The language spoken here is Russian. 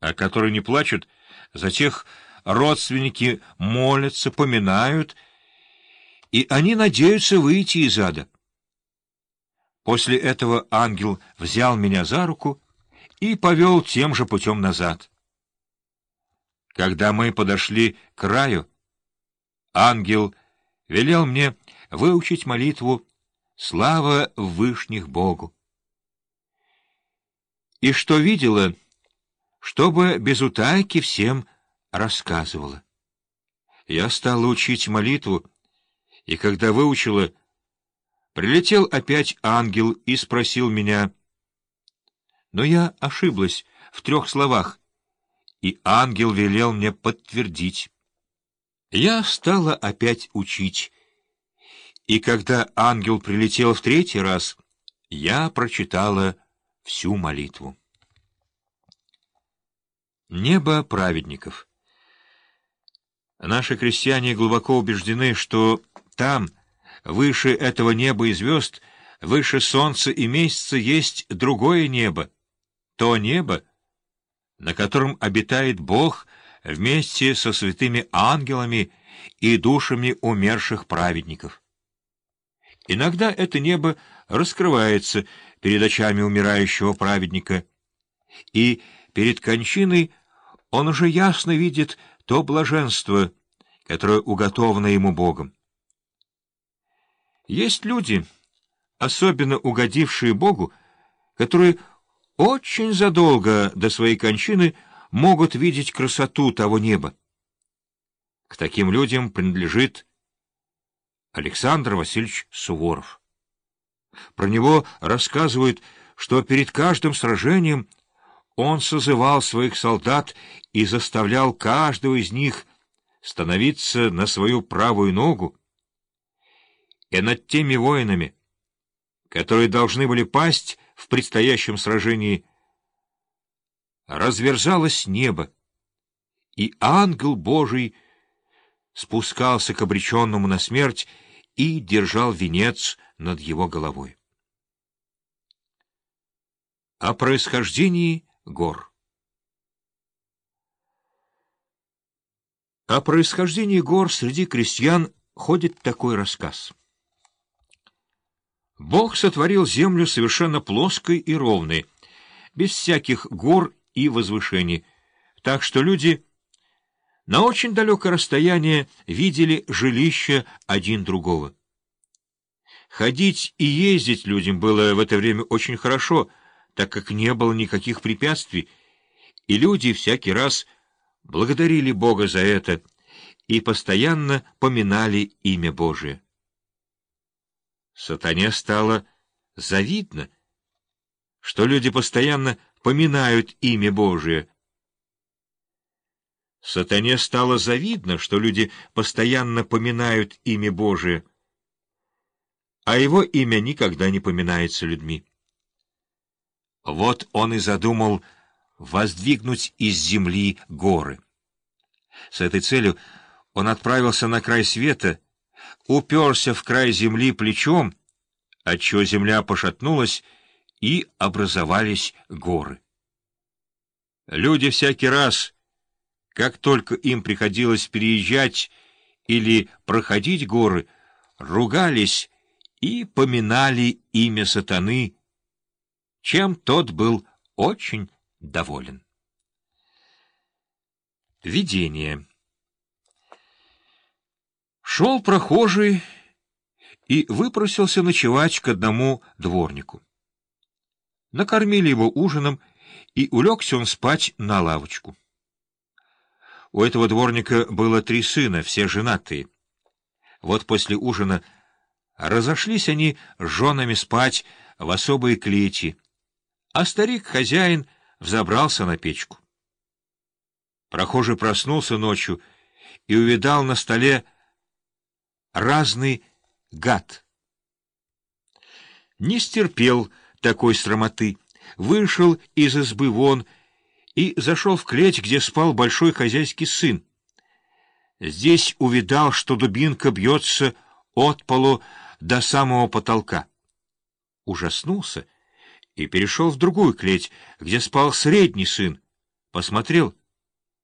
а которые не плачут, за тех родственники молятся, поминают, и они надеются выйти из ада. После этого ангел взял меня за руку и повел тем же путем назад. Когда мы подошли к краю, ангел велел мне выучить молитву «Слава Вышних Богу». И что видела, чтобы без утайки всем рассказывала. Я стала учить молитву, и когда выучила, прилетел опять ангел и спросил меня. Но я ошиблась в трех словах, и ангел велел мне подтвердить. Я стала опять учить, и когда ангел прилетел в третий раз, я прочитала всю молитву. Небо праведников Наши крестьяне глубоко убеждены, что там, выше этого неба и звезд, выше солнца и месяца, есть другое небо, то небо, на котором обитает Бог вместе со святыми ангелами и душами умерших праведников. Иногда это небо раскрывается перед очами умирающего праведника, и перед кончиной он уже ясно видит то блаженство, которое уготовано ему Богом. Есть люди, особенно угодившие Богу, которые очень задолго до своей кончины могут видеть красоту того неба. К таким людям принадлежит Александр Васильевич Суворов. Про него рассказывают, что перед каждым сражением он созывал своих солдат и заставлял каждого из них становиться на свою правую ногу, и над теми воинами, которые должны были пасть в предстоящем сражении, разверзалось небо, и ангел Божий спускался к обреченному на смерть и держал венец над его головой. О происхождении гор О происхождении гор среди крестьян ходит такой рассказ. Бог сотворил землю совершенно плоской и ровной, без всяких гор и возвышений, так что люди на очень далекое расстояние видели жилища один другого. Ходить и ездить людям было в это время очень хорошо, так как не было никаких препятствий, и люди всякий раз благодарили Бога за это и постоянно поминали имя Божие. Сатане стало завидно, что люди постоянно поминают имя Божие. Сатане стало завидно, что люди постоянно поминают имя Божие, а его имя никогда не поминается людьми. Вот он и задумал воздвигнуть из земли горы. С этой целью он отправился на край света, уперся в край земли плечом, отчего земля пошатнулась, и образовались горы. Люди всякий раз, как только им приходилось переезжать или проходить горы, ругались и поминали имя сатаны, чем тот был очень доволен. Видение Шел прохожий и выпросился ночевать к одному дворнику. Накормили его ужином, и улегся он спать на лавочку. У этого дворника было три сына, все женатые. Вот после ужина разошлись они с женами спать в особые клети, а старик-хозяин взобрался на печку. Прохожий проснулся ночью и увидал на столе разный гад. Не стерпел такой срамоты, вышел из избы вон и зашел в клеть, где спал большой хозяйский сын. Здесь увидал, что дубинка бьется от полу до самого потолка. Ужаснулся и перешел в другую клеть, где спал средний сын. посмотрел